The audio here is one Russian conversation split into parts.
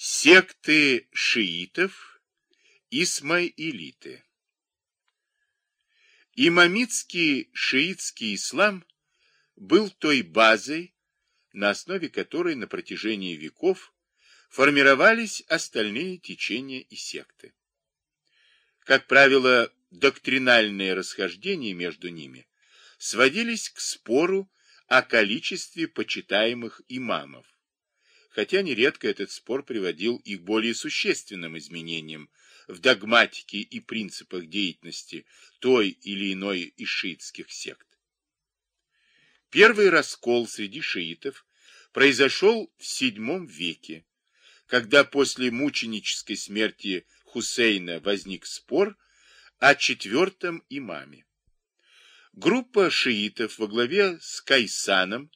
Секты шиитов, исмаилиты. Имамитский шиитский ислам был той базой, на основе которой на протяжении веков формировались остальные течения и секты. Как правило, доктринальные расхождения между ними сводились к спору о количестве почитаемых имамов, хотя нередко этот спор приводил и к более существенным изменениям в догматике и принципах деятельности той или иной из шиитских сект. Первый раскол среди шиитов произошел в VII веке, когда после мученической смерти Хусейна возник спор о четвертом имаме. Группа шиитов во главе с Кайсаном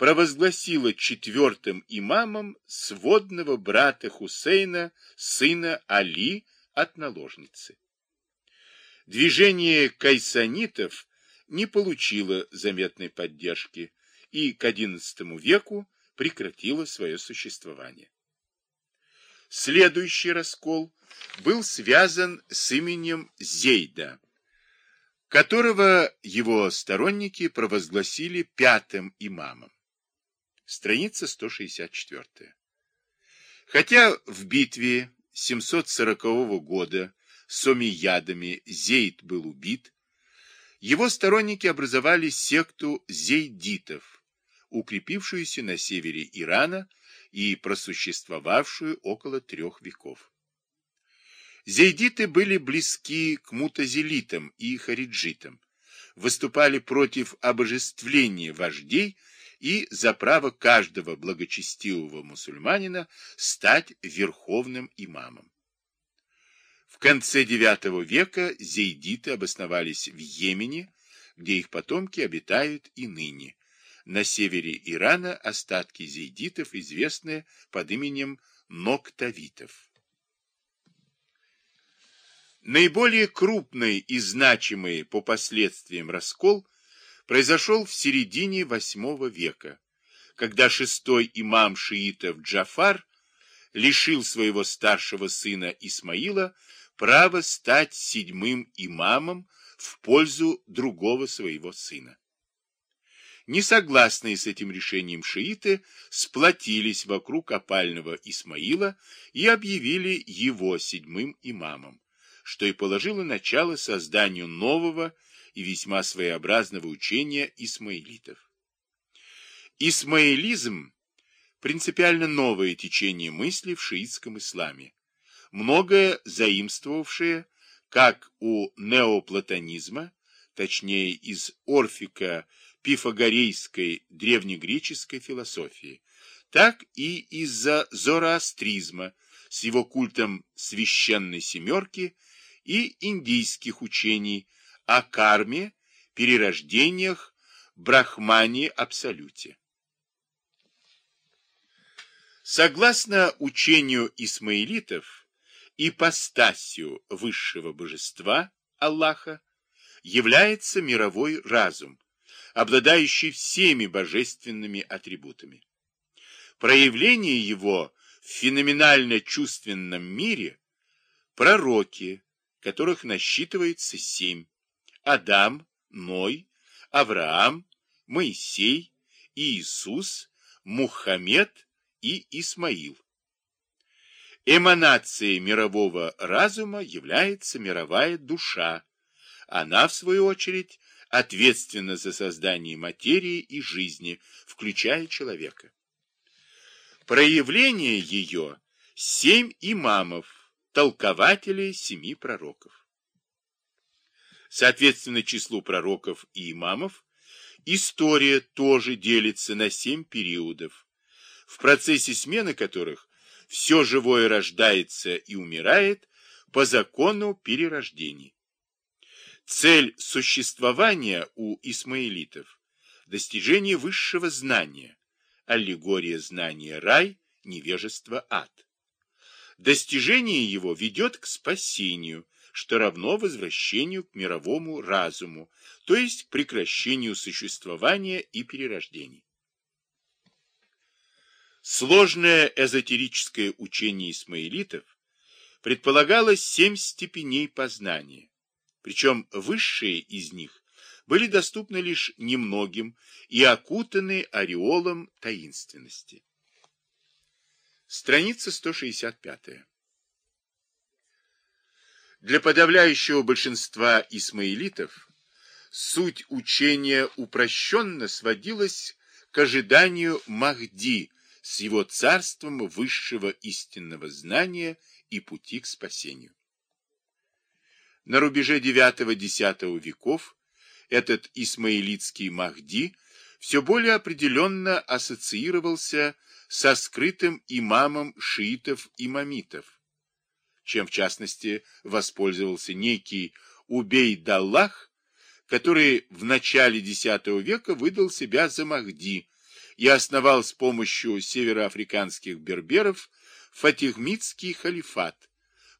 провозгласила четвертым имамом сводного брата Хусейна, сына Али, от наложницы. Движение кайсанитов не получило заметной поддержки и к XI веку прекратило свое существование. Следующий раскол был связан с именем Зейда, которого его сторонники провозгласили пятым имамом. Страница 164. Хотя в битве 740 года с омиядами Зейд был убит, его сторонники образовали секту зейдитов, укрепившуюся на севере Ирана и просуществовавшую около трех веков. Зейдиты были близки к мутазилитам и хариджитам, выступали против обожествления вождей и за право каждого благочестивого мусульманина стать верховным имамом. В конце IX века зейдиты обосновались в Йемене, где их потомки обитают и ныне. На севере Ирана остатки зейдитов известны под именем ноктавитов. Наиболее крупный и значимый по последствиям раскол произошел в середине VIII века, когда шестой имам шиитов Джафар лишил своего старшего сына Исмаила права стать седьмым имамом в пользу другого своего сына. Несогласные с этим решением шииты сплотились вокруг опального Исмаила и объявили его седьмым имамом, что и положило начало созданию нового и весьма своеобразного учения исмаилитов. Исмаилизм – принципиально новое течение мысли в шиитском исламе, многое заимствовавшее как у неоплатонизма, точнее из орфика пифагорейской древнегреческой философии, так и из-за зороастризма с его культом священной семерки и индийских учений – о карме, перерождениях, брахмане-абсолюте. Согласно учению исмаилитов, ипостасью высшего божества, Аллаха, является мировой разум, обладающий всеми божественными атрибутами. Проявление его в феноменально-чувственном мире – пророки, которых насчитывается семь, Адам, Ной, Авраам, Моисей, Иисус, Мухаммед и Исмаил. Эманацией мирового разума является мировая душа. Она, в свою очередь, ответственна за создание материи и жизни, включая человека. Проявление ее – семь имамов, толкователей семи пророков. Соответственно числу пророков и имамов, история тоже делится на семь периодов, в процессе смены которых все живое рождается и умирает по закону перерождений. Цель существования у исмаилитов – достижение высшего знания, аллегория знания рай, невежество ад. Достижение его ведет к спасению – что равно возвращению к мировому разуму, то есть прекращению существования и перерождений. Сложное эзотерическое учение исмаилитов предполагалось семь степеней познания, причем высшие из них были доступны лишь немногим и окутаны ореолом таинственности. Страница 165. Для подавляющего большинства исмаилитов суть учения упрощенно сводилась к ожиданию Махди с его царством высшего истинного знания и пути к спасению. На рубеже IX-X веков этот исмаилитский Махди все более определенно ассоциировался со скрытым имамом шиитов-имамитов, чем в частности воспользовался некий Убей-Даллах, который в начале X века выдал себя за Махди и основал с помощью североафриканских берберов Фатихмидский халифат,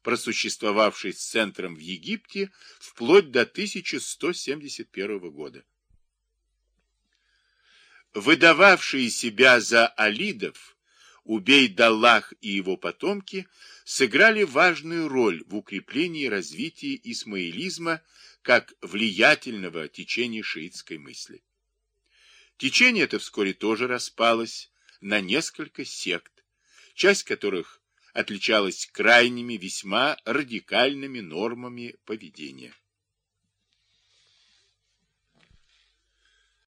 просуществовавший с центром в Египте вплоть до 1171 года. Выдававшие себя за алидов, Убей-Даллах и его потомки сыграли важную роль в укреплении и развитии исмаилизма как влиятельного течения шиитской мысли. Течение это вскоре тоже распалось на несколько сект, часть которых отличалась крайними, весьма радикальными нормами поведения.